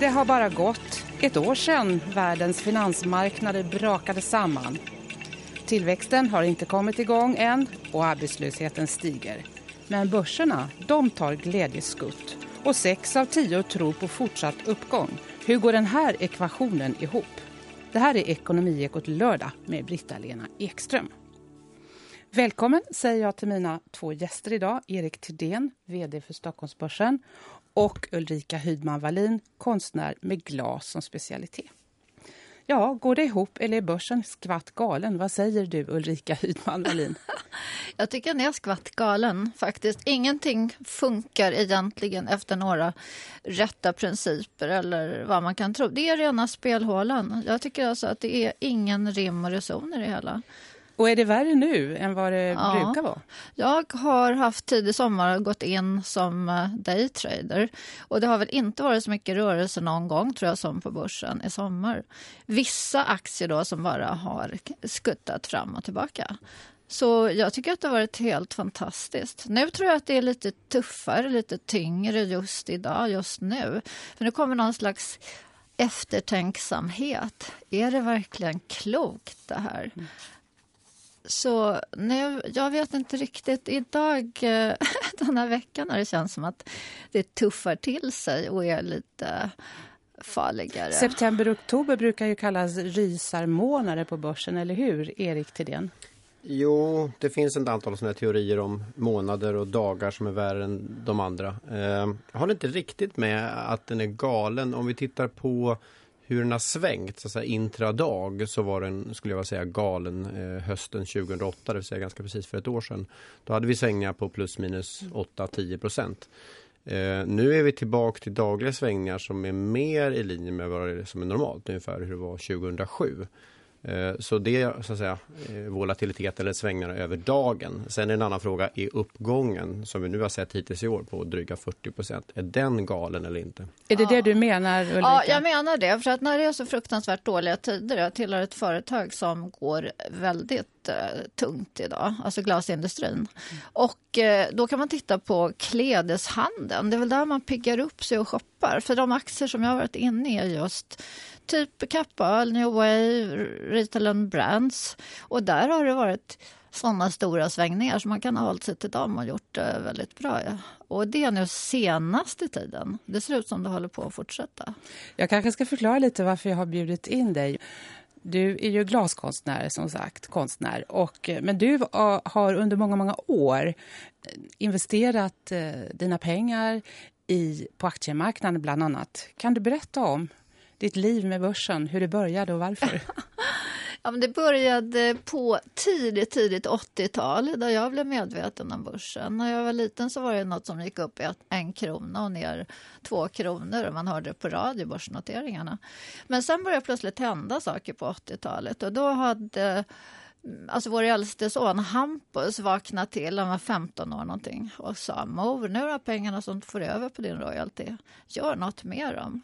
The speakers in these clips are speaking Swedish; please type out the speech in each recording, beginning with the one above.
Det har bara gått ett år sedan världens finansmarknader brakade samman. Tillväxten har inte kommit igång än och arbetslösheten stiger. Men börserna, de tar glädjeskutt. Och sex av tio tror på fortsatt uppgång. Hur går den här ekvationen ihop? Det här är Ekonomiekot lördag med Britta-Lena Ekström. Välkommen säger jag till mina två gäster idag. Erik Tidén, vd för Stockholmsbörsen och Ulrika Hydman Wallin, konstnär med glas som specialitet. Ja, går det ihop eller är börsen skvatt galen? Vad säger du Ulrika Hydman Wallin? Jag tycker den är skvatt galen faktiskt. Ingenting funkar egentligen efter några rätta principer eller vad man kan tro. Det är rena spelhålan. Jag tycker alltså att det är ingen rim och reson i det hela. Och är det värre nu än vad det ja. brukar vara? Jag har haft tidig sommar och gått in som eh, daytrader. Och det har väl inte varit så mycket rörelse någon gång tror jag som på börsen i sommar. Vissa aktier då som bara har skuttat fram och tillbaka. Så jag tycker att det har varit helt fantastiskt. Nu tror jag att det är lite tuffare, lite tyngre just idag, just nu. För nu kommer någon slags eftertänksamhet. Är det verkligen klokt det här? Så nu, jag vet inte riktigt. Idag, eh, den här veckan, har det känns som att det tuffar till sig och är lite farligare. September och oktober brukar ju kallas rysarmånader på börsen, eller hur, Erik Tidén? Jo, det finns ett antal sådana teorier om månader och dagar som är värre än de andra. Eh, jag håller inte riktigt med att den är galen. Om vi tittar på hur den har svängt så att säga, intradag så var den, skulle jag säga, galen eh, hösten 2008, det vill säga ganska precis för ett år sedan. Då hade vi svängningar på plus minus 8-10 procent. Eh, nu är vi tillbaka till dagliga svängningar som är mer i linje med vad det är som är normalt, ungefär hur det var 2007. Eh, så det så att säga eh, volatiliteten eller svängningarna över dagen. Sen är en annan fråga, är uppgången som vi nu har sett hittills i år på dryga 40 procent, är den galen eller inte? Är det det du menar Ulrika? Ja, jag menar det. För att när det är så fruktansvärt dåliga tider, jag tillhör ett företag som går väldigt eh, tungt idag, alltså glasindustrin. Och eh, då kan man titta på klädeshandeln. Det är väl där man piggar upp sig och shoppar. För de aktier som jag har varit inne i är just typ Kappa, New Way, Retail and Brands. Och där har det varit sådana stora svängningar som man kan ha hållit sig till dem och gjort det väldigt bra. Ja. Och det är nu senaste tiden. Det ser ut som det håller på att fortsätta. Jag kanske ska förklara lite varför jag har bjudit in dig. Du är ju glaskonstnär som sagt, konstnär. Och, eh, men du eh, har under många, många år investerat dina pengar i, på aktiemarknaden bland annat. Kan du berätta om ditt liv med börsen, hur det började och varför? ja, men det började på tidigt, tidigt 80-tal där jag blev medveten om börsen. När jag var liten så var det något som gick upp i en krona och ner två kronor och man hörde på radio börsnoteringarna. Men sen började plötsligt hända saker på 80-talet och då hade mm, Alltså vår äldste son Hampus vaknade till, han var 15 år någonting och sa mor, nu har pengarna som du får över på din royalty, gör något med dem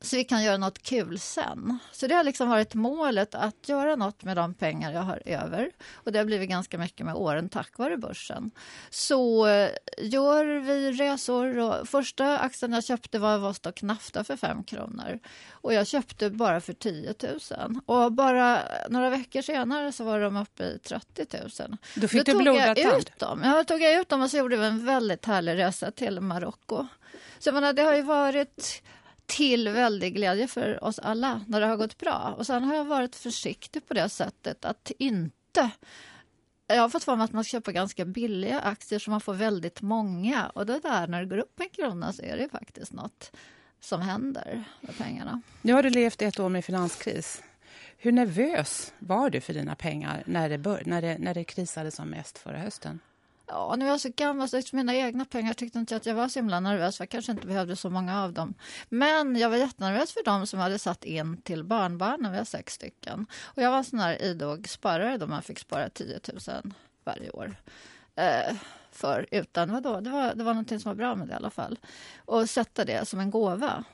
så vi kan göra något kul sen. Så det har liksom varit målet att göra något med de pengar jag har över. Och det har blivit ganska mycket med åren tack vare börsen. Så eh, gör vi resor och första aktien jag köpte var Vostok Nafta för 5 kronor. Och jag köpte bara för 10 000. Och bara några veckor senare så var de uppe i 30 000. Då fick Då du blodad tand? Ut dem. Jag tog jag ut dem och så gjorde vi en väldigt härlig resa till Marocko. Så jag menar, det har ju varit till väldig glädje för oss alla när det har gått bra. Och sen har jag varit försiktig på det sättet att inte jag har fått för mig att man ska köpa ganska billiga aktier så man får väldigt många. Och det där när det går upp en krona så är det faktiskt något som händer med pengarna. Nu har du levt ett år med finanskris. Hur nervös var du för dina pengar när det, bör, när det, när det krisade som mest förra hösten? Ja, nu är jag så gammal så mina egna pengar tyckte inte att jag var så himla nervös jag kanske inte behövde så många av dem. Men jag var jättenervös för dem som hade satt in till barnbarnen, vi har sex stycken. Och jag var en sån här idog sparare då man fick spara 10 000 varje år. Eh, för utan vadå, det var, det var någonting som var bra med det i alla fall. Och sätta det som en gåva.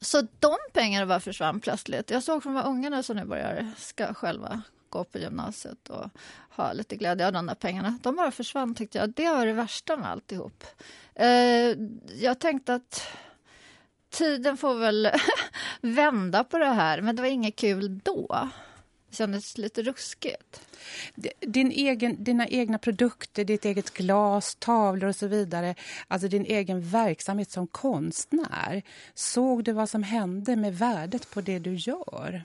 Så de pengarna bara försvann plötsligt. Jag såg från de ungarna som nu börjar ska själva gå på gymnasiet och ha lite glädje av de där pengarna. De bara försvann tyckte jag. Det var det värsta med alltihop. Eh, jag tänkte att tiden får väl vända på det här, men det var inget kul då. Det kändes lite ruskigt. Din egen, dina egna produkter, ditt eget glas, tavlor och så vidare, alltså din egen verksamhet som konstnär. Såg du vad som hände med värdet på det du gör?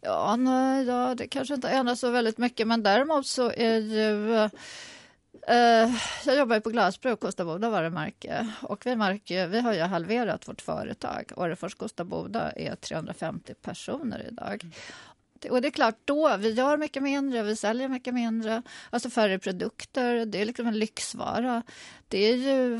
Ja, nej, ja, det kanske inte ändras så väldigt mycket, men däremot så är ju eh, jag jobbar ju på glasbruk, Kosta Boda varumärke. Och vi, märker, vi har ju halverat vårt företag. Orrefors Kosta Boda är 350 personer idag. Mm. Och det är klart, då, vi gör mycket mindre, vi säljer mycket mindre. Alltså färre produkter, det är liksom en lyxvara. Det är ju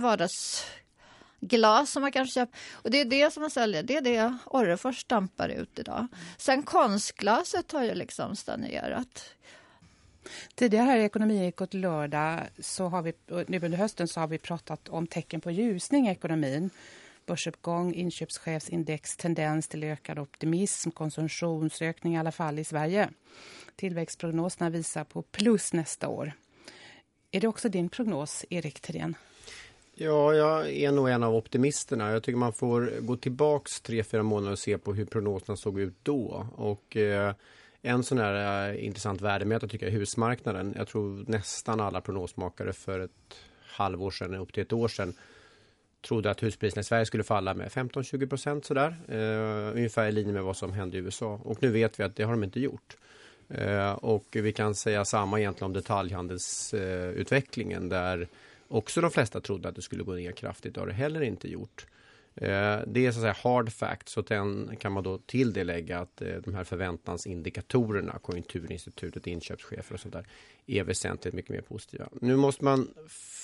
Glas som man kanske köper. Och det är det som man säljer, det är det Orrefors stampar ut idag. Sen konstglaset har ju liksom stagnerat. Tidigare här i Ekonomiekot lördag så har vi, nu under hösten så har vi pratat om tecken på ljusning i ekonomin. Börsuppgång, inköpschefsindex, tendens till ökad optimism, konsumtionsökning i alla fall i Sverige. Tillväxtprognoserna visar på plus nästa år. Är det också din prognos, Erik Thedéen? Ja, jag är nog en av optimisterna. Jag tycker man får gå tillbaks tre, fyra månader och se på hur prognoserna såg ut då. Och eh, en sån här eh, intressant värdemätare tycker jag är husmarknaden. Jag tror nästan alla prognosmakare för ett halvår sedan, upp till ett år sedan trodde att huspriserna i Sverige skulle falla med 15-20 procent sådär. Eh, ungefär i linje med vad som hände i USA. Och nu vet vi att det har de inte gjort. Eh, och vi kan säga samma egentligen om detaljhandelsutvecklingen där också de flesta trodde att det skulle gå ner kraftigt. Det har det heller inte gjort. Eh, det är så att säga hard facts och den kan man då till det lägga att eh, de här förväntansindikatorerna, Konjunkturinstitutet, inköpschefer och sånt där är väsentligt mycket mer positiva. Nu måste man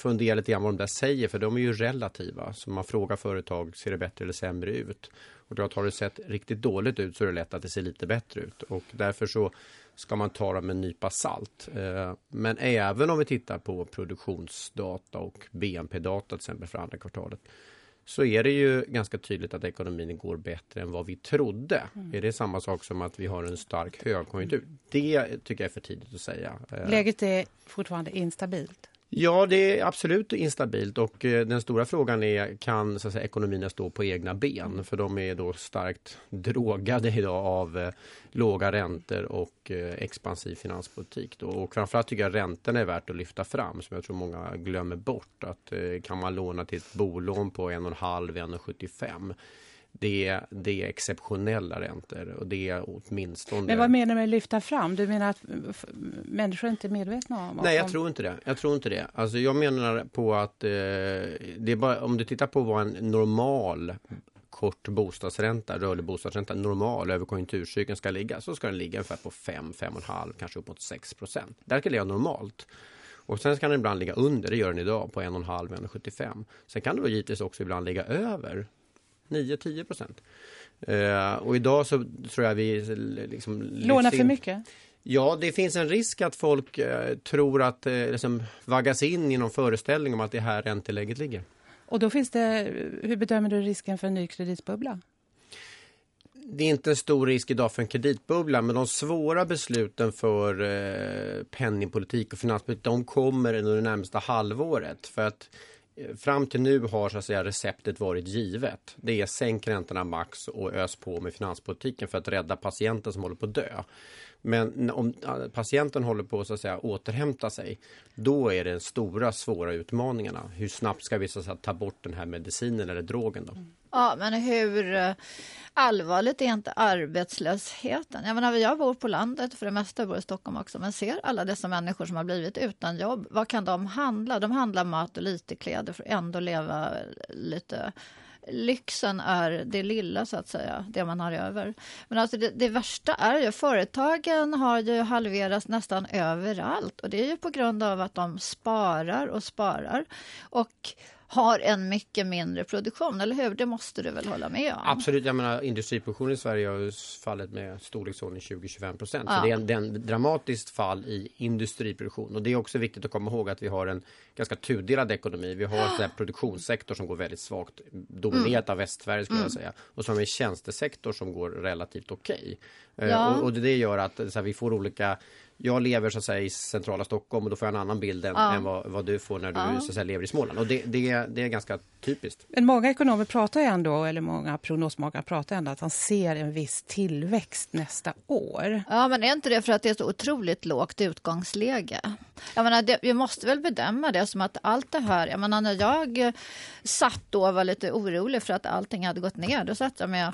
fundera lite grann vad de där säger för de är ju relativa. Så man frågar företag, ser det bättre eller sämre ut? Och då har det sett riktigt dåligt ut så är det lätt att det ser lite bättre ut och därför så ska man ta dem med en nypa salt. Eh, men även om vi tittar på produktionsdata och BNP-data till exempel för andra kvartalet så är det ju ganska tydligt att ekonomin går bättre än vad vi trodde. Mm. Är det samma sak som att vi har en stark högkonjunktur? Det tycker jag är för tidigt att säga. Eh, Läget är fortfarande instabilt? Ja, det är absolut instabilt och eh, den stora frågan är kan så att säga, ekonomierna stå på egna ben? För de är då starkt drogade idag av eh, låga räntor och eh, expansiv finanspolitik. Då. Och framförallt tycker jag räntorna är värt att lyfta fram som jag tror många glömmer bort. Att eh, kan man låna till ett bolån på 1,5-1,75 det är, det är exceptionella räntor och det är åtminstone... Men vad menar du med lyfta fram? Du menar att människor inte är medvetna om? Nej, jag tror inte det. Jag tror inte det. Alltså jag menar på att eh, det är bara, om du tittar på vad en normal kort bostadsränta, rörlig bostadsränta, normal över konjunkturcykeln ska ligga så ska den ligga ungefär på 5, 5,5, kanske upp mot 6 procent. Där ska det ligga normalt. Och sen kan den ibland ligga under, det gör den idag, på 1,5, 1,75. Sen kan det då givetvis också ibland ligga över 9-10 procent. Uh, och idag så tror jag vi liksom Lånar för mycket? Ja, det finns en risk att folk uh, tror att uh, liksom vaggas in i någon föreställning om att det här ränteläget ligger. Och då finns det, hur bedömer du risken för en ny kreditbubbla? Det är inte en stor risk idag för en kreditbubbla men de svåra besluten för eh, penningpolitik och finanspolitik de kommer under det närmsta halvåret. För att fram till nu har så att säga, receptet varit givet. Det är sänk räntorna max och ös på med finanspolitiken för att rädda patienten som håller på att dö. Men om patienten håller på att, så att säga, återhämta sig, då är det den stora svåra utmaningarna. Hur snabbt ska vi så att säga, ta bort den här medicinen eller drogen? Då? Mm. Ja, men hur eh, allvarligt är inte arbetslösheten? Jag menar, jag bor på landet, för det mesta bor i Stockholm också, men ser alla dessa människor som har blivit utan jobb, vad kan de handla? De handlar mat och lite kläder för att ändå leva lite lyxen är det lilla så att säga, det man har över. Men alltså det, det, värsta är ju, företagen har ju halverats nästan överallt och det är ju på grund av att de sparar och sparar. Och har en mycket mindre produktion, eller hur? Det måste du väl hålla med om? Absolut, jag menar industriproduktionen i Sverige har fallit med storleksordning 20-25 procent. Ja. Så det är en, dramatiskt fall i industriproduktion. Och det är också viktigt att komma ihåg att vi har en ganska tudelad ekonomi. Vi har en produktionssektor som går väldigt svagt, dominerat mm. av västsverige skulle mm. jag säga. Och har vi en tjänstesektor som går relativt okej. Okay. Eh, ja. Och, och, det gör att här, vi får olika jag lever så att säga i centrala Stockholm och då får jag en annan bild än, ja. än vad, vad, du får när du ja. så att säga, lever i Småland. Och det, det, det är ganska typiskt. Men många ekonomer pratar ju ändå, eller många prognosmakare pratar ändå att han ser en viss tillväxt nästa år. Ja, men är inte det för att det är så otroligt lågt utgångsläge? Jag menar, det, vi måste väl bedöma det som att allt det här, jag menar när jag satt då och var lite orolig för att allting hade gått ner, då satt jag med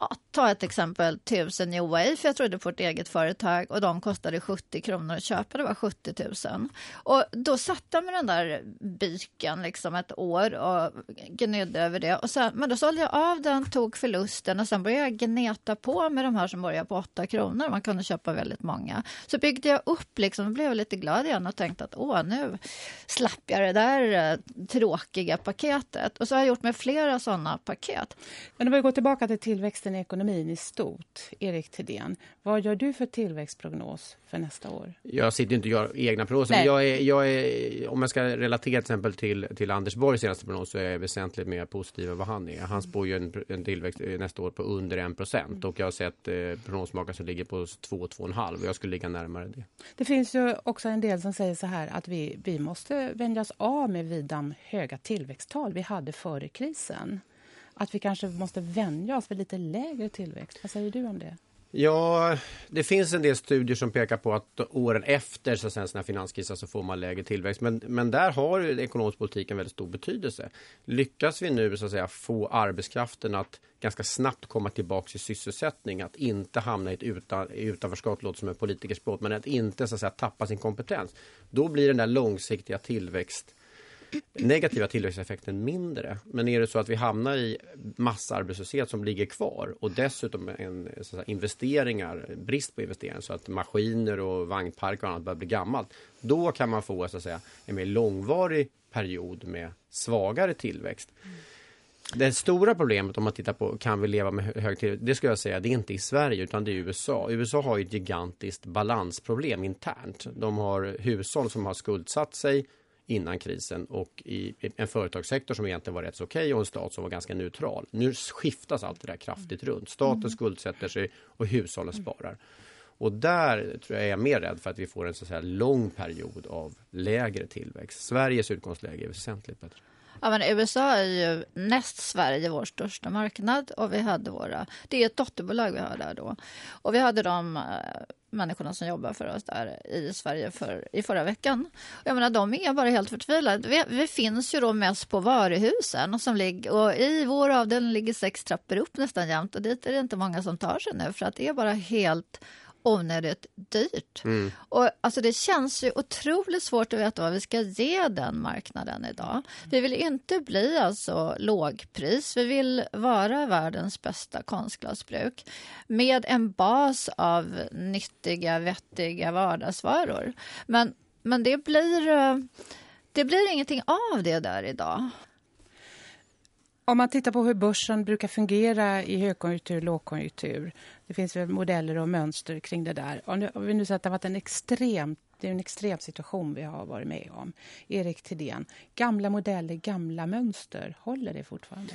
ja, ta ett exempel, 1000 i Wave, för jag trodde på ett eget företag och de kostade 70 kronor att köpa, det var 70 000. Och då satt jag med den där byken liksom ett år och gnydde över det. Och sen, men då sålde jag av den, tog förlusten och sen började jag gneta på med de här som började på 8 kronor. Man kunde köpa väldigt många. Så byggde jag upp liksom och blev lite glad igen och tänkte att åh, nu slapp jag det där eh, tråkiga paketet. Och så har jag gjort med flera sådana paket. Men om vi går tillbaka till tillväxten i ekonomin i stort, Erik Thedéen, vad gör du för tillväxtprognos för nästa år? Jag sitter inte och gör egna prognoser, jag är, jag är, om jag ska relatera till exempel till, till Anders Borgs senaste prognos så är jag väsentligt mer positiv än vad han är. Han spår ju en, en tillväxt eh, nästa år på under 1 procent och jag har sett eh, prognosmakare som ligger på 2-2,5 och jag skulle ligga närmare det. Det finns ju också en del som säger så här att vi, vi måste vänja oss av med vidan höga tillväxttal vi hade före krisen att vi kanske måste vänja oss vid lite lägre tillväxt. Vad säger du om det? Ja, det finns en del studier som pekar på att åren efter så sen sina finanskriser så får man lägre tillväxt. Men, men där har ekonomisk politik en väldigt stor betydelse. Lyckas vi nu så att säga få arbetskraften att ganska snabbt komma tillbaka i sysselsättning, att inte hamna i ett utan, utanförskap, låter som en politikerspråk, men att inte så att säga tappa sin kompetens. Då blir den där långsiktiga tillväxt negativa tillväxteffekten mindre. Men är det så att vi hamnar i massarbetslöshet som ligger kvar och dessutom en, säga, investeringar, brist på investeringar så att maskiner och vagnpark och annat börjar bli gammalt. Då kan man få så att säga, en mer långvarig period med svagare tillväxt. Det stora problemet om man tittar på kan vi leva med hög tillväxt, det skulle jag säga, det är inte i Sverige utan det är i USA. USA har ett gigantiskt balansproblem internt. De har hushåll som har skuldsatt sig innan krisen och i en företagssektor som egentligen var rätt så okej och en stat som var ganska neutral. Nu skiftas allt det där kraftigt runt. Staten mm. skuldsätter sig och hushållen sparar. Och där tror jag jag är mer rädd för att vi får en så säga, lång period av lägre tillväxt. Sveriges utgångsläge är väsentligt bättre. Ja, men USA är ju näst Sverige vår största marknad och vi hade våra, det är ett dotterbolag vi har där då. Och vi hade de äh, människorna som jobbar för oss där i Sverige för, i förra veckan. Jag menar, de är bara helt förtvivlade. Vi, vi finns ju då mest på varuhusen som ligger, och i vår avdelning ligger sex trappor upp nästan jämt och dit är det inte många som tar sig nu för att det är bara helt onödigt dyrt. Mm. Och alltså det känns ju otroligt svårt att veta vad vi ska ge den marknaden idag. Vi vill inte bli alltså lågpris. Vi vill vara världens bästa konstglasbruk med en bas av nyttiga, vettiga vardagsvaror. Men, men det blir eh, det blir ingenting av det där idag. Om man tittar på hur börsen brukar fungera i högkonjunktur och lågkonjunktur. Det finns väl modeller och mönster kring det där. Om vi nu säger att det har varit en extrem, det är en extrem situation vi har varit med om. Erik Thedéen, gamla modeller, gamla mönster, håller det fortfarande?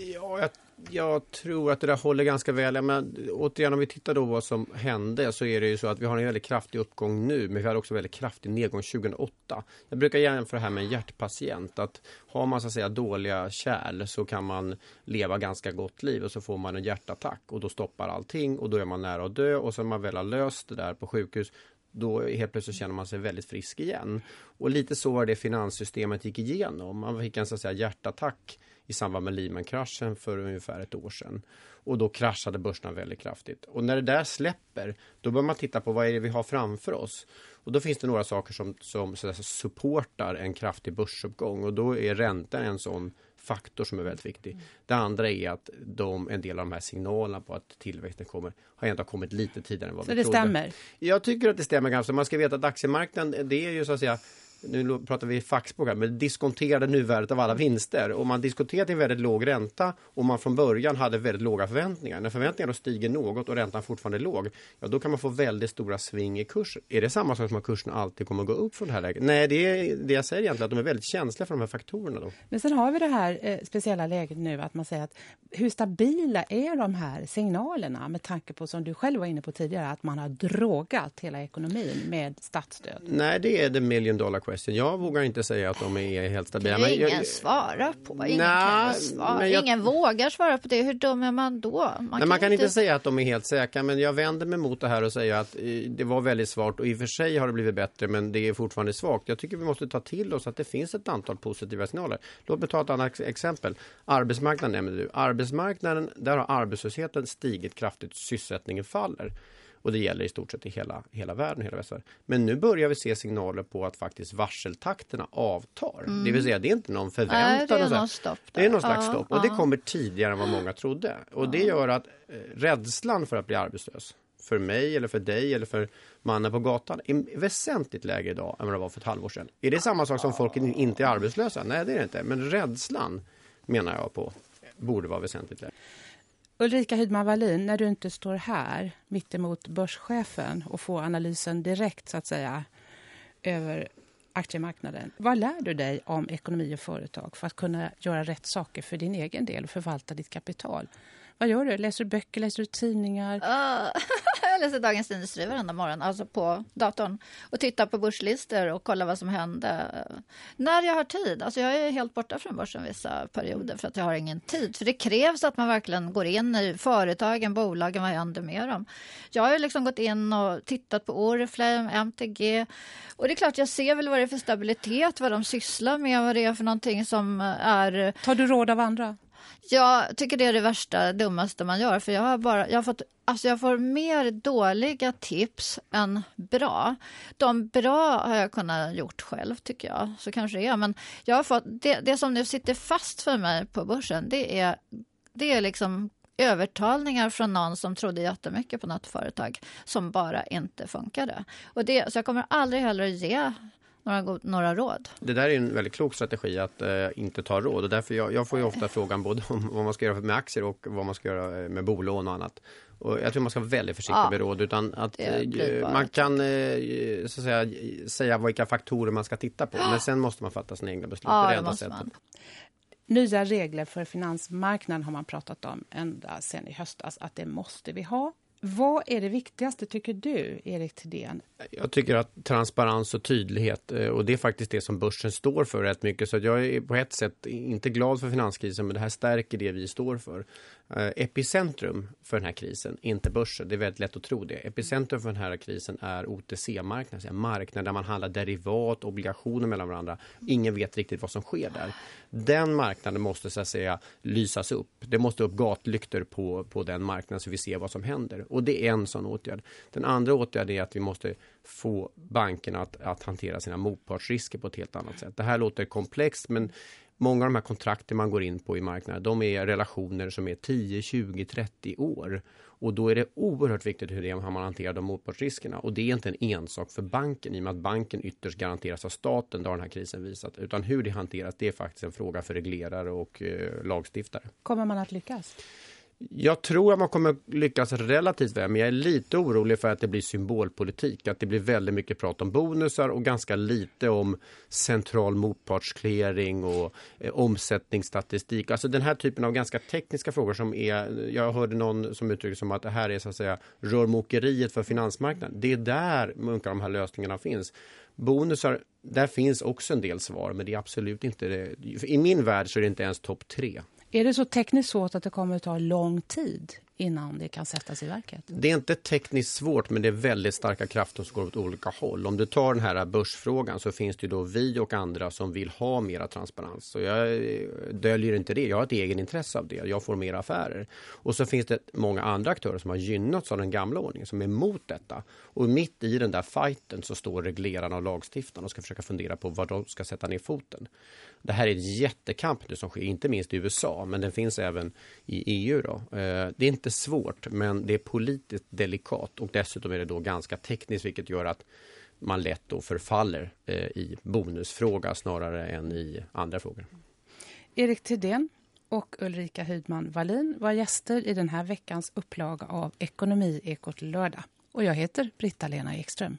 Ja, jag, jag, tror att det där håller ganska väl. Men återigen, om vi tittar då vad som hände så är det ju så att vi har en väldigt kraftig uppgång nu, men vi hade också en väldigt kraftig nedgång 2008. Jag brukar jämföra det här med en hjärtpatient. Att har man så att säga dåliga kärl så kan man leva ganska gott liv och så får man en hjärtattack och då stoppar allting och då är man nära att dö och sen man väl har löst det där på sjukhus då helt plötsligt känner man sig väldigt frisk igen. Och lite så var det finanssystemet gick igenom. Man fick en så att säga, hjärtattack i samband med Lehman-kraschen för ungefär ett år sedan. Och då kraschade börserna väldigt kraftigt. Och när det där släpper, då bör man titta på vad är det vi har framför oss. Och då finns det några saker som, som så supportar en kraftig börsuppgång och då är räntan en sån faktor som är väldigt viktig. Mm. Det andra är att de, en del av de här signalerna på att tillväxten kommer har ändå kommit lite tidigare än vad så vi trodde. Så det stämmer? Jag tycker att det stämmer ganska. Man ska veta att aktiemarknaden det är ju så att säga nu pratar vi här, men diskonterade nuvärdet av alla vinster. Om man diskuterar till väldigt låg ränta och man från början hade väldigt låga förväntningar. När förväntningarna stiger något och räntan fortfarande är låg, ja då kan man få väldigt stora sving i kursen. Är det samma sak som att kursen alltid kommer att gå upp från det här läget? Nej, det är det jag säger egentligen, att de är väldigt känsliga för de här faktorerna. Då. Men sen har vi det här eh, speciella läget nu att man säger att hur stabila är de här signalerna med tanke på, som du själv var inne på tidigare, att man har drogat hela ekonomin med statsstöd? Nej, det är the million dollar question. Jag vågar inte säga att de är helt stabila. Det är ingen jag, svarar på. Ingen, nah, svara. Jag, ingen vågar svara på det. Hur dum är man då? Man, nej, kan, man kan inte... inte säga att de är helt säkra, men jag vänder mig mot det här och säger att eh, det var väldigt svårt och i och för sig har det blivit bättre, men det är fortfarande svagt. Jag tycker vi måste ta till oss att det finns ett antal positiva signaler. Låt mig ta ett annat exempel. Arbetsmarknaden nämnde du. Arbetsmarknaden, där har arbetslösheten stigit kraftigt, sysselsättningen faller. Och det gäller i stort sett i hela, hela världen, hela västvärlden. Men nu börjar vi se signaler på att faktiskt varseltakterna avtar. Mm. Det vill säga, det är inte någon förväntan. Det är någon stopp. Det är någon slags ja, stopp. Och ja. det kommer tidigare än vad många trodde. Och ja. det gör att eh, rädslan för att bli arbetslös för mig eller för dig eller för mannen på gatan är väsentligt lägre idag än vad det var för ett halvår sedan. Är det samma sak som folk inte är arbetslösa? Nej, det är det inte. Men rädslan menar jag på borde vara väsentligt lägre. Ulrika Hydman Wallin, när du inte står här mittemot börschefen och får analysen direkt så att säga över aktiemarknaden. Vad lär du dig om ekonomi och företag för att kunna göra rätt saker för din egen del och förvalta ditt kapital? Vad gör du? Läser du böcker, läser du tidningar? Uh, jag läser Dagens Industri varenda morgon, alltså på datorn. Och tittar på börslistor och kollar vad som hände. När jag har tid. Alltså jag är helt borta från börsen vissa perioder för att jag har ingen tid. För det krävs att man verkligen går in i företagen, bolagen, vad händer med dem? Jag har liksom gått in och tittat på Oriflame, MTG. Och det är klart, jag ser väl vad det är för stabilitet, vad de sysslar med, vad det är för någonting som är... Tar du råd av andra? Jag tycker det är det värsta, dummaste man gör. För jag har bara, jag har fått, alltså jag får mer dåliga tips än bra. De bra har jag kunnat gjort själv tycker jag. Så kanske det är. Men jag har fått, det, det som nu sitter fast för mig på börsen, det är, det är liksom övertalningar från någon som trodde jättemycket på något företag som bara inte funkade. Och det, så jag kommer aldrig heller ge några, några råd. Det där är en väldigt klok strategi att eh, inte ta råd och därför jag, jag får ju ofta frågan både om vad man ska göra med aktier och vad man ska göra med bolån och annat. Och jag tror man ska vara väldigt försiktig ja, med råd utan att eh, man kan eh, så att säga, säga vilka faktorer man ska titta på men sen måste man fatta sina egna beslut. Ja, det, man. Nya regler för finansmarknaden har man pratat om ända sedan i höstas att det måste vi ha. Vad är det viktigaste tycker du, Erik Thedéen? Jag tycker att transparens och tydlighet eh, och det är faktiskt det som börsen står för rätt mycket. Så jag är på ett sätt inte glad för finanskrisen men det här stärker det vi står för. Eh, epicentrum för den här krisen, inte börsen. Det är väldigt lätt att tro det. Epicentrum för den här krisen är OTC-marknaden, en alltså marknad där man handlar derivat, obligationer mellan varandra. Ingen vet riktigt vad som sker där. Den marknaden måste så att säga lysas upp. Det måste upp gatlyktor på, på den marknaden så vi ser vad som händer. Och det är en sån åtgärd. Den andra åtgärden är att vi måste få bankerna att, att hantera sina motpartsrisker på ett helt annat sätt. Det här låter komplext men många av de här kontrakten man går in på i marknaden, de är relationer som är 10, 20, 30 år. Och då är det oerhört viktigt hur, det, är, man hanterar de motpartsriskerna. Och det är inte en ensak för banken i och med att banken ytterst garanteras av staten, det har den här krisen visat. Utan hur det hanteras, det är faktiskt en fråga för reglerare och eh, lagstiftare. Kommer man att lyckas? Jag tror att man kommer lyckas relativt väl, men jag är lite orolig för att det blir symbolpolitik. Att det blir väldigt mycket prat om bonusar och ganska lite om central motpartsclearing och eh, omsättningsstatistik. Alltså den här typen av ganska tekniska frågor som är, jag hörde någon som uttryckte som att det här är så att säga rörmokeriet för finansmarknaden. Det är där många av de här lösningarna finns. Bonusar, där finns också en del svar, men det är absolut inte det. I min värld så är det inte ens topp tre. Är det så tekniskt svårt att det kommer att ta lång tid? Innan det kan sättas i verket? Det är inte tekniskt svårt men det är väldigt starka krafter som går åt olika håll. Om du tar den här börsfrågan så finns det då vi och andra som vill ha mera transparens. Så jag döljer inte det. Jag har ett egen intresse av det. Jag får mer affärer. Och så finns det många andra aktörer som har gynnats av den gamla ordningen som är emot detta. Och mitt i den där fighten så står reglerarna och lagstiftarna och ska försöka fundera på var de ska sätta ner foten. Det här är en jättekamp nu som sker, inte minst i USA, men den finns även i EU. Då. Eh, det är inte svårt, men det är politiskt delikat och dessutom är det då ganska tekniskt, vilket gör att man lätt då förfaller eh, i bonusfråga snarare än i andra frågor. Erik Tidén och Ulrika Hydman Wallin var gäster i den här veckans upplaga av Ekonomi Ekot lördag. Och jag heter Britta-Lena Ekström.